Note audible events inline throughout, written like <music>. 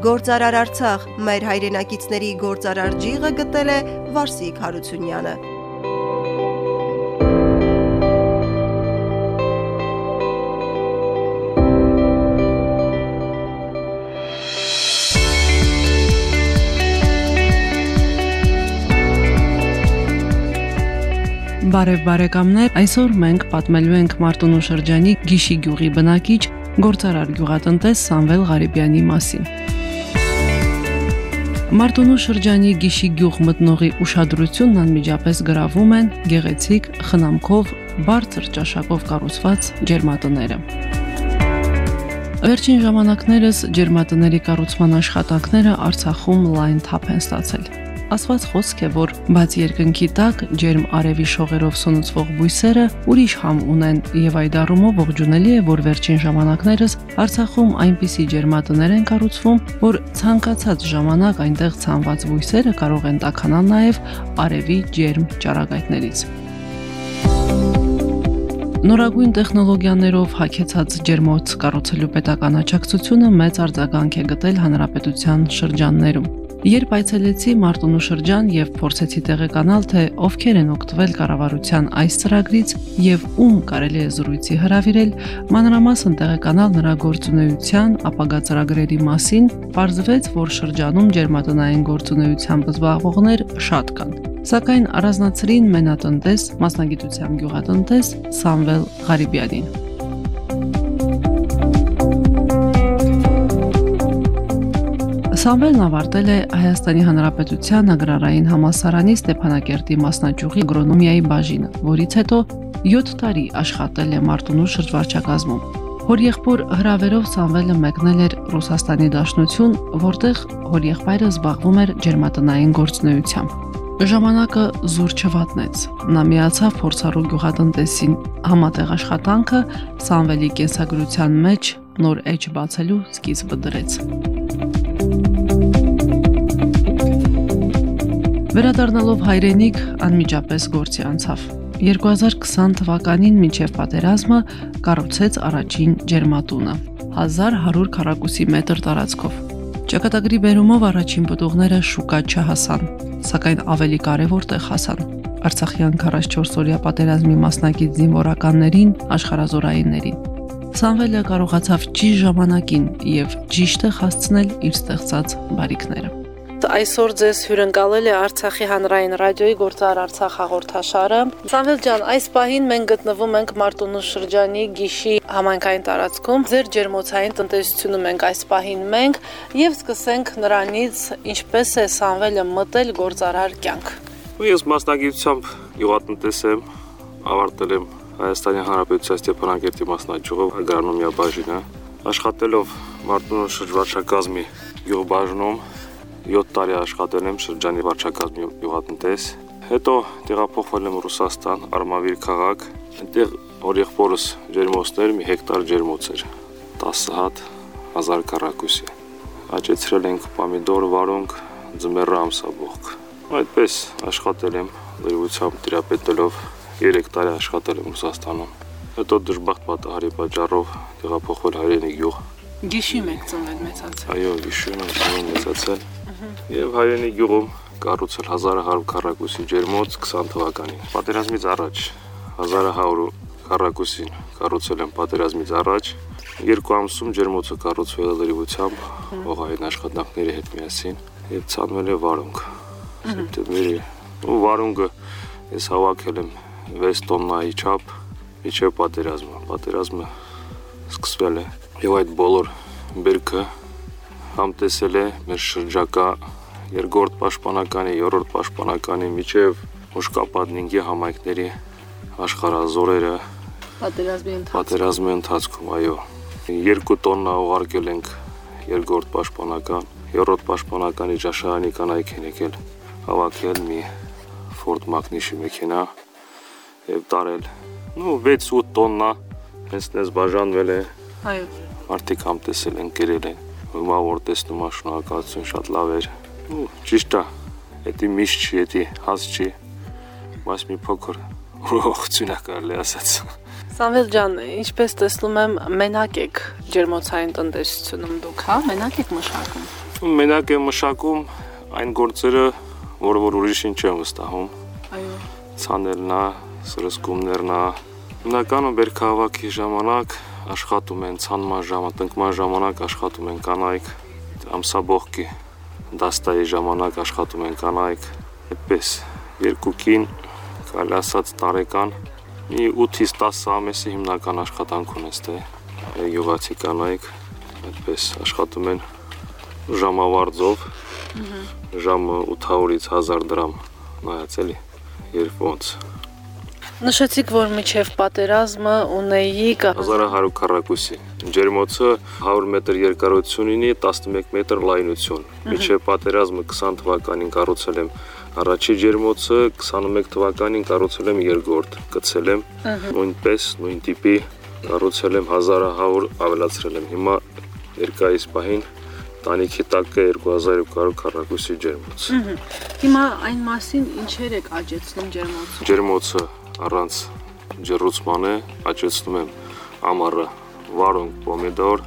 Գործարար Արցախ մեր հայրենակիցների գործարար ջիղը գտել է Վարսիկ Հարությունյանը Բարև բարեկամներ, այսօր մենք պատմելու ենք Մարտունու շրջանի Գիշի գյուղի բնակիչ գործարար գյուղատնտես Սամվել Ղարիբյանի մասին։ Մարտունու շրջանի Գիշի գյուղ մտնողի ուշադրությունն անմիջապես գրավում են գեղեցիկ խնամքով բարձր ճաշակով կառուցված ջերմատները։ Վերջին ժամանակներս ջերմատների կառուցման աշխատանքները Արցախում լայն թափ են ստացել ասված խոսք է, որ բաց երկնքի տակ ջերմ արևի շողերով սնուցվող բույսերը ուրիշ համ ունեն եւ այդ առումով ողջունելի է, որ վերջին ժամանակներս Արցախում այնպիսի ջերմատներ են կառուցվում, որ ցանկացած ժամանակ այնտեղ ցանված բույսերը կարող են տականալ նաեւ արևի ջերմ ճառագայթներից։ Նորագույն տեխնոլոգիաներով հագեցած ջերմոց կառուցելու պետական աջակցությունը մեծ արձագանք է գտել հանրապետության շրջաններում։ Երբ այցելեցի Մարտունու շրջան եւ փորձեցի տեղեկանալ, թե ովքեր են օգտվել կառավարության այս ծրագրից եւ ում կարելի է զրույցի հրավիրել, մանրամասն տեղեկանալ նրա գործունեության ապագա ծրագրերի մասին, ողջվեց, որ շրջանում ջերմատնային գործունեությամբ զբաղվողներ շատ կան։ Սակայն առանձնացրին մենատնտես, մասնագիտությամբ գյուղատնտես Սամվել Ղարիբյանին։ Սամվելն ավարտել է Հայաստանի Հանրապետության Ագրարային համալսարանի Ստեփանակերտի մասնաճյուղի ագրոնոմիայի բաժինը, որից հետո 7 տարի աշխատել է Մարտունու շրջվարչակազմում։ Հորեղբոր հրավերով Սամվելը մեկնել էր Ռուսաստանի Դաշնություն, որտեղ հորեղբայրը զբաղվում էր ջերմատնային գործունեությամբ։ Ժամանակը զուր չվատնեց։ Նա միացավ փորձառու գյուղատնտեսին։ Համատեղ աշխատանքը Սամվելի կենսագրության մեջ նոր էջ բացելու սկիզբը դրեց։ Վերադառնալով հայրենիք անմիջապես գործի անցավ։ 2020 թվականին մինչև պատերազմը կառուցեց առաջին ջերմատունը 1100 քառակուսի մետր տարածքով։ Ճակատագրի բերումով առաջին պտուղները շուկա չհասան, սակայն ավելի կարևոր տեղ հասան։ Արցախյան 44 օրյա պատերազմի մասնակից զինվորականներին, աշխարազորայիններին։ Սամվելը կարողացավ ճիշտ ժամանակին եւ ճիշտը հասցնել իր ստեղծած բարիքները այսօր ձեզ հյուրընկալել է Արցախի հանրային ռադիոյի գործար Արցախ հաղորդաշարը։ Սամվել ջան, այս պահին մենք գտնվում ենք Մարտունու շրջանի Գիշի համայնքային տարածքում։ Ձեր ջերմոցային տնտեսությունը մենք այս պահին մենք եւ սկսենք նրանից ինչպես է Սամվելը մտել գործարար կյանք։ Ես մասնագիտությամբ յուղատնտես եմ, ավարտել եմ Հայաստանի Հանրապետության Ստեփանակերտի մասնաճյուղով ագրոնոմիա բաժինը, աշխատելով Մարտունու շրջվարչակազմի յուղբաժնում 7 տարի աշխատել եմ շրջանի վարչակազմի յուղատնտես, հետո տեղափոխվել եմ Ռուսաստան, Արմավիր քաղաք, այնտեղ օրիղբորս ջերմոցներ, մի հեկտար ջերմոց էր, 10 հատ 1000 քառակուսի։ Աճեցրել ենք պամիդոր, վարունգ, ձմեռը ամսաբողք։ Այդպես աշխատել եմ լրիվությամբ տիրապետելով 3 տարի աշխատել եմ Ռուսաստանում։ Հետո դժբախտ պատահարի պատճառով տեղափոխվել հայրենի գյուղ։ Գիշի մեկ ծնվել մեծացել։ Այո, գիշում եմ մեծացել եւ հայրենի գյուղում կառուցել 1100 քառակուսի ջերմոց 20 թվականին։ Պատերազմից առաջ 1100 քառակուսին կառուցել եմ պատերազմից առաջ երկու ամսում ջերմոցը կառուցվել է լրիվությամբ ողային աշխատանքների հետ միասին եւ ցանվել է վարունգ։ Սեպտեմբերի ու վարունգը ես հավաքել եմ 6 տոննայի չափ միջև պատերազմը։ Պատերազմը սկսվել է եւ այդ բոլոր բերքը համտեսել է մեր շրջակա երկրորդ պաշտպանականի, երրորդ պաշտպանականի միջև Մուշկապատնինգի համայնքների աշխարհազորերը պատերազմի ընթացքում պատերազմի ընթացքում այո 2 տոննա ուղարկել ենք երկրորդ պաշտպանական երրորդ պաշտպանականի ճաշարանի կանայք են եկել հավաքել մի Ford Magnus-ի մեքենա եւ տարել նո 6-8 տոննա հենց դες բաժանվել է այո արդիք համտեսել են կերել են հիմա որ տեսնում եմ շնորհակալություն շատ լավ էր ու ճիշտ է դա միշտ չի դա հաս չի բայց մի փոքր ուրախություն է կարելի ասած Սամվել ջան, ինչպես տեսնում եմ, մենակ եք ջերմոցային տնտեսությունում դուք, հա, մենակ եք մշակում։ Մենակ եմ մշակում այն գործերը, որը որ ուրիշին չեմ վստահում։ Այո։ Ցանելն է, սրսկումներն է։ Հիմնականում բերքահավաքի ժամանակ աշխատում են ցանման ժամանակ, տնկման ժամանակ աշխատում են կանայք, ամսաբողկի դաստայի ժամանակ աշխատում են կանայք, այդպես երկուքին կարելի ասած տարեկան մի 8-ից 10 ամեսի հիմնական աշխատանք ունես թե յուղացի կանայք այդպես աշխատում են ժամավարձով ժամը 800-ից 1000 դրամ նայած էլի երբ ոնց Նշեցիք, որ միջև պատերազմը ունեիք 1100 քառակուսի ջերմոցը 100 մետր երկարություն ունի 11 մետր լայնություն միջև պատերազմը 20 թվականին կառուցել եմ Առաջի ջերմոցը 21 թվականին կառուցել եմ երկրորդ, գցել եմ նույնպես նույն տիպի կառուցել եմ 1100 ավելացրել եմ։ Հիմա երկայիս պահին տանիքի տակը 2200 քառակուսի ջերմոց։ Հիմա այն մասին ինչեր եք աճեցնում ջերմոցում։ Ջերմոցը առանց ջրուցման է, աճեցնում եմ ամառը վարունգ, պոմիդոր,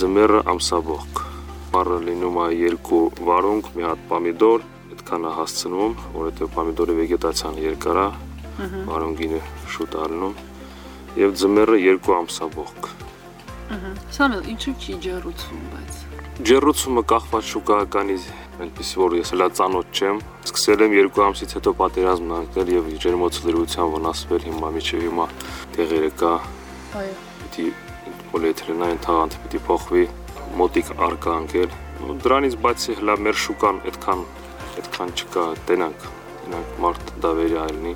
ձմեռը ամսաբողկ։ Ամառը լինում է երկու վարունգ, մի հատ պոմիդոր, այդքան է հասցնում, որովհետև պոմիդորի վեգետացիան երկար է, վարունգինը շուտ առնում եւ ձմեռը երկու ամսաբողկ։ Սամել, ինչու՞ չի ջերուցվում, բայց Ջերուցումը կախված շուկայականից այնպես որ ես հլա ծանոթ չեմ սկսել եմ երկու ամսից հետո պատերազմն անկել եւ ջերմոցը լրության վնասվել հիմա միջև հիմա տեղերը կա այո պիտի պոլիէթիլենային թաղանթ պիտի փոխվի մոտիկ արկա անկել դրանից բացի հլա մեր շուկան այդքան այդքան չկա տենանք տենանք մարդ դավերի այլնի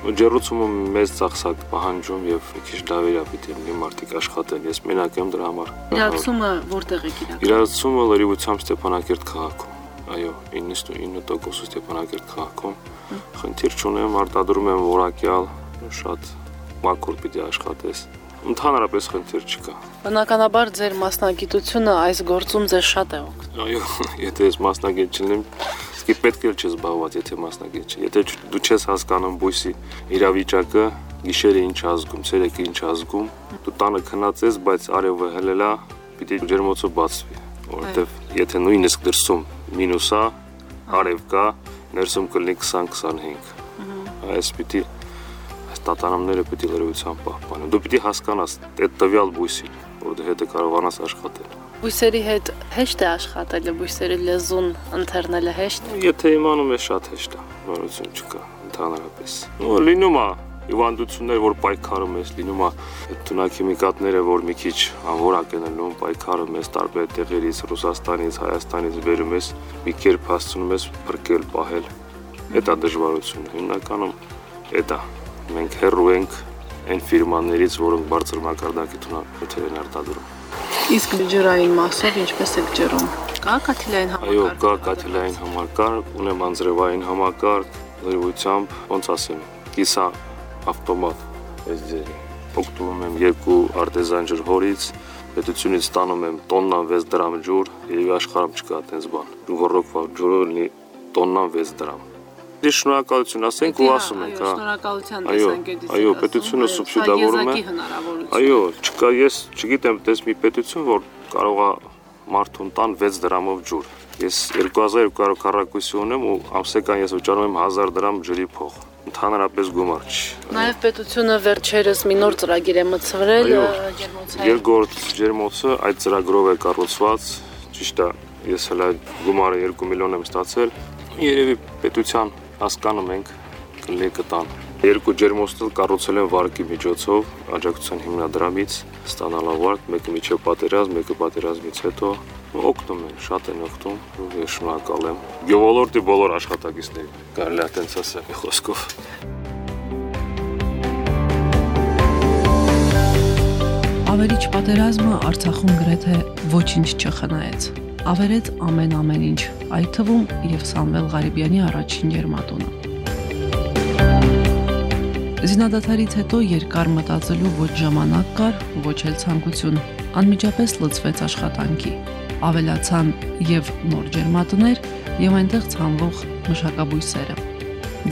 ջերուցումը մեծ ծախսակ պահանջում եւ քիչ դավերա պիտի լինի մարդիկ աշխատեն ես մենակ եմ դրա համար Իրացումը որտեղ եք իրական։ Իրացումը լրիվությամբ Ստեփանակերտ քաղաքում այո 99% Ստեփանակերտ քաղաքում խնդիր չունեմ արտադրում եմ որակյալ շատ մաքուր պիտի աշխատես ընդհանրապես խնդիր չկա Բնականաբար ձեր մասնագիտությունը այս գործում ձեզ շատ է օգնում։ այո <laughs> եթե ես մասնագետ չլինեմ Իսկ պետք է չէ զբաղված, եթե մասնագետ չէ։ Եթե դու չես հասկանում բույսի իրավիճակը, գիշերը ինչ ազգում, ցերեկը ինչ ազգում, դու տանը քնած ես, բայց արևը հելելա, պիտի ջերմոցը բացվի, որովհետև եթե նույնիսկ դրսում մինուս է, արև կա, ներսում կլինի 20-25։ Այս պիտի այս տատանամները պիտի լրիվությամբ պահպանեն։ Դու պիտի հասկանաս այդ տվյալ բույսին, որ դու հետը կարողանաս աշխատել։ Բույսերի հետ հեշտ է աշխատելը, բույսերի լեզուն ընթերնելը հեշտ։ Եթե իմանում ես շատ հեշտ է, նորություն չկա ընդհանրապես։ Ու լինում է հիվանդություններ, որ պայքարում ես, լինում է թունաքիմիկատները, որ մի քիչ անորակ են լինում, պայքարում ես տարբեր տեղերից, Ռուսաստանից, Հայաստանից վերում ես, մի կերպ հասցնում ես փրկել, պահել։ Դա դժվարություն հիմնականում դա մենք հեռու ենք այն ֆիրմաներից, որոնք բարձր մակարդակի թունանյութեր են արտադրում։ Իսկ ջրային մասով ինչպես եք ջրում։ Կա կաթիլային համակարգ։ Այո, կա կաթիլային համակարգ, ունեմ անձրևային համակարգ, լրիվությամբ, ոնց ասեմ, կիսա ավտոմատ այս ձերի։ Օգտվում եմ երկու արտեզան ջրհորից, պետությունից ստանում եմ տոննան 6 դրամ ջուր, եւ աշխարհում չկա այդպես բան։ Ռոռոկվա ջուրը լինի տոննան 6 դրամ։ Դե շնորհակալություն ասենք ու ասում ենք, հա։ Շնորհակալության տեսանկյունից։ այո, պետությունը սուբսիդավորում է։ Այո, չկա ես չգիտեմ, դες մի պետություն, որ կարող է մարդուն տան 6 դրամով ջուր։ Ես 2200 քառակուսի ունեմ ու ամսական ես վճարում եմ 1000 դրամ ջրի փող։ Ընդհանրապես գումար չի։ Նաև պետությունը վերջերս մի նոր ծրագիր է մտցրել ջերմոցային։ Երկրորդ ջերմոցը այդ ծրագրով է կառուցված, ճիշտ է, ես հələ գումարը 2 միլիոն եմ ստացել։ Երևի պետության հասկանում ենք կլինի կտան։ Երկու ջերմոցներ կառուցել են վարկի միջոցով, աջակցության հիմնադրամից, ստանալով վարկ, մեկը միջև պատերազմ, մեկը պատերազմից հետո օգնում են, շատ են օգնում, ու ես շնորհակալ եմ։ Գյուղոլորտի բոլոր աշխատակիցներին, կարելի է տենց ասել խոսքով։ Ավերիչ պատերազմը Արցախում գրեթե ոչինչ չխնայեց։ Ավերեց ամեն ամեն ինչ, այդ թվում եւ Սամվել Ղարիբյանի առաջին ջերմատունը։ Զինադատարից հետո երկար մտածելու ոչ ժամանակ կար, ոչ էլ ցանկություն։ Անմիջապես լծվեց աշխատանքի։ Ավելացան եւ նոր ջերմատներ եւ այնտեղ ցանվող մշակաբույսերը։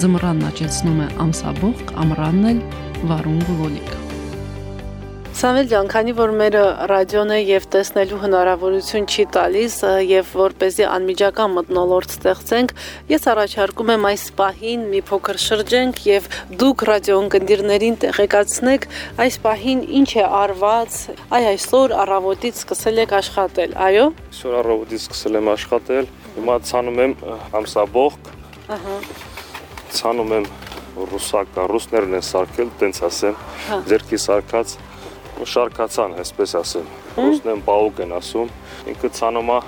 Ձմռանն աճեցնում է ամսաբողկ, ամռանն էլ վարուն գլոլիկ։ Սամվել ջան, քանի որ մեր ռադիոն է եւ տեսնելու հնարավորություն չի տալիս եւ որ เป զի անմիջական մտնոլորտ ստեղծենք, ես առաջարկում եմ այս պահին մի փոքր շրջենք եւ դուք ռադիոն կնդիրներին տեղեկացնեք այս պահին ինչ է արված։ Այ այսօր առավոտից սկսել եք աշխատել, այո։ Այսօր առավոտից սկսել եմ աշխատել։ Հիմա ցանում եմ ամսաբողք։ Ահա։ Ցանում եմ ռուսական, ռուսներն են սարքել, տենց ասեմ, ձերքի սարքած շարքացան, այսպես ասեմ։ Ռուսներն պաուկ են ասում։ Ինքը ցանում է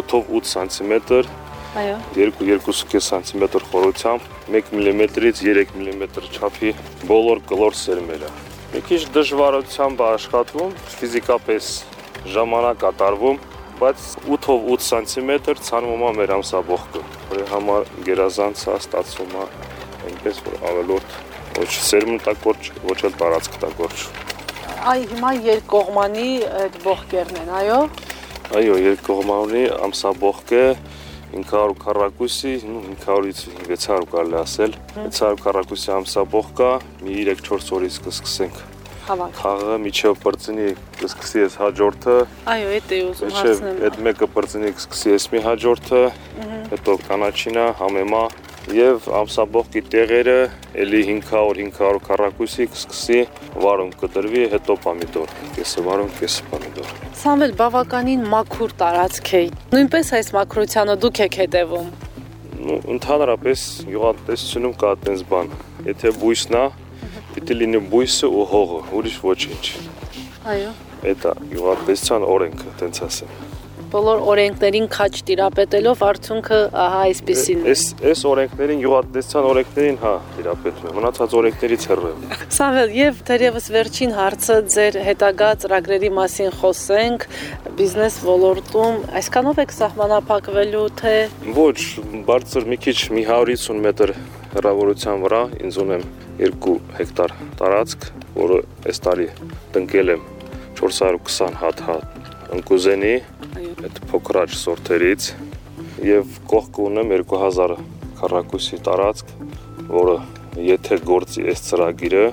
8-ով 8 սանտիմետր, Այո։ 2-2.5 սանտիմետր խորությամբ, 1 մմ-ից 3 մմ չափի բոլոր կլոր սերմերը։ Մի քիչ դժվարությամբ աշխատվում, ֆիզիկապես ժամանակ կատարվում, բայց 8-ով 8 սանտիմետր ցանում է մեր ամսաբողկը։ Որի համար գերազանց է ստացվում է այնպես որ ավելորդ ոչ սերմը տակորջ, ոչ էլ տարածք տակորջ։ Այ հիմա երկկողմանի այդ ողկերն են, այո։ Այո, երկկողմանի ամսաբողկը 500 քառակուսի, ну 500-ից 600 կարելի ասել։ 600 քառակուսի ամսաբողկա մի 3-4 օրից կսկսենք Հավանք։ խաղը միջև բրծնի կսկսի ես հաջորդը, Այո, այդ է ուզում միջև հարցնեմ։ այդ մեկը բրծնի կսկսի ես մի հաջորդը, հետո կանաչինա, համեմա եւ ամսաբողկի տեղերը էլի 500-500 քառակուսի կսկսի վարում կդրվի, հետո պամիդոր, կեսը վարում, կեսը պամիդոր։ Սամվել բավականին մաքուր տարածք է։ Նույնպես այս մաքրությանը դուք եք հետևում։ Ну, ընդհանրապես յուղատնտեսությունում կա այդպես բան։ Եթե բույսն է, պիտի լինի բույսը ու հողը, ուրիշ ոչինչ։ Այո։ Դա յուղատնտեսության օրենքը, տենց ասեմ։ Բոլոր օրենքներին քաչ տիրապետելով արդյունքը ահա այսպեսին է։ Այս այս օրենքներին յուղատնտեսության օրենքներին, հա, իրապետում է։ Մնացած օրենքներից հեռու եմ։ Սամվել, եւ թերևս վերջին հարցը ձեր հետագա ծրագրերի մասին խոսենք բիզնես ոլորտում։ Այսքանով եք սահմանափակվելու թե Ոչ, բարձր մի քիչ մի 150 մետր հեռավորության վրա ինձ ունեմ 2 հեկտար տարածք, որը այս տարի տնկել եմ 420 հատ հատ ընկուզենի, այդ փոքրաճ սորտերից եւ կողքը ունեմ 2000 քառակուսի տարածք, որը եթե գործի այս ծրագիրը,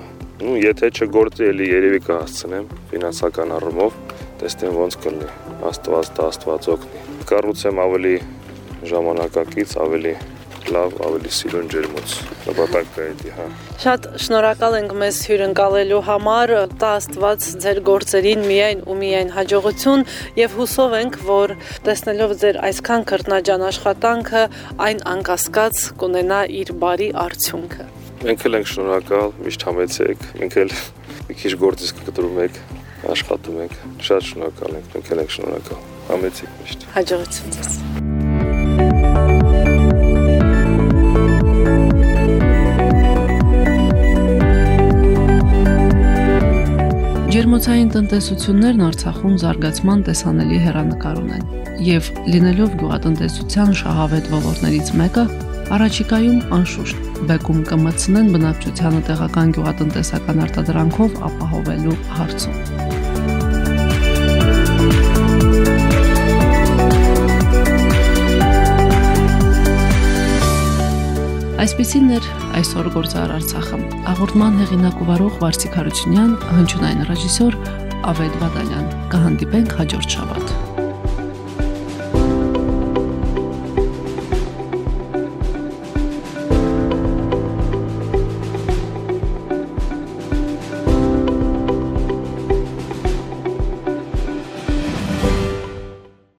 ну եթե չգործի, էլի երևի կհասցնեմ ֆինանսական առումով, տեսնեմ ոնց կլինի։ Աստված դա Աստված օգնի։ Կառուցեմ ավելի ժամանակակից, ավելի լավ, ավելի սիրուն ջերմոց։ Նպատակը դա, հա։ Շատ շնորհակալ ենք մեզ հյուրընկալելու համար։ Տա Աստված ձեր գործերին միայն ու միայն հաջողություն եւ հուսով ենք, որ տեսնելով ձեր այսքան քրտնաջան աշխատանքը, այն անկասկած կունենա իր բարի արդյունքը։ Մենք էլ ենք շնորհակալ, միշտ համեցեք, մենք էլ մի քիչ գործից կտրում եք, աշխատում ենք։ Շատ շնորհակալ ենք, մենք էլ ենք շնորհակալ։ Համեցեք միշտ։ Հաջողություն ձեզ։ Ջերմոցային տնտեսություններն Արցախում զարգացման տեսանելի հերանեկար ունեն եւ լինելով գյուղատնտեսության շահավետ ոլորտներից մեկը, առաջիկայում անշուշտ բեկում կմտցնեն բնակչությանը տեղական գյուղատնտեսական արտադրանքով ապահովելու հարցում։ Այսպեսին էր այսօր գործար Արցախը։ Աղորդման հեղինակ ու վարող Վարսիկ Հարությունյան, հնչյունային ռեժիսոր Ավետ Բադալյան։ Կհանդիպենք հաջորդ շաբաթ։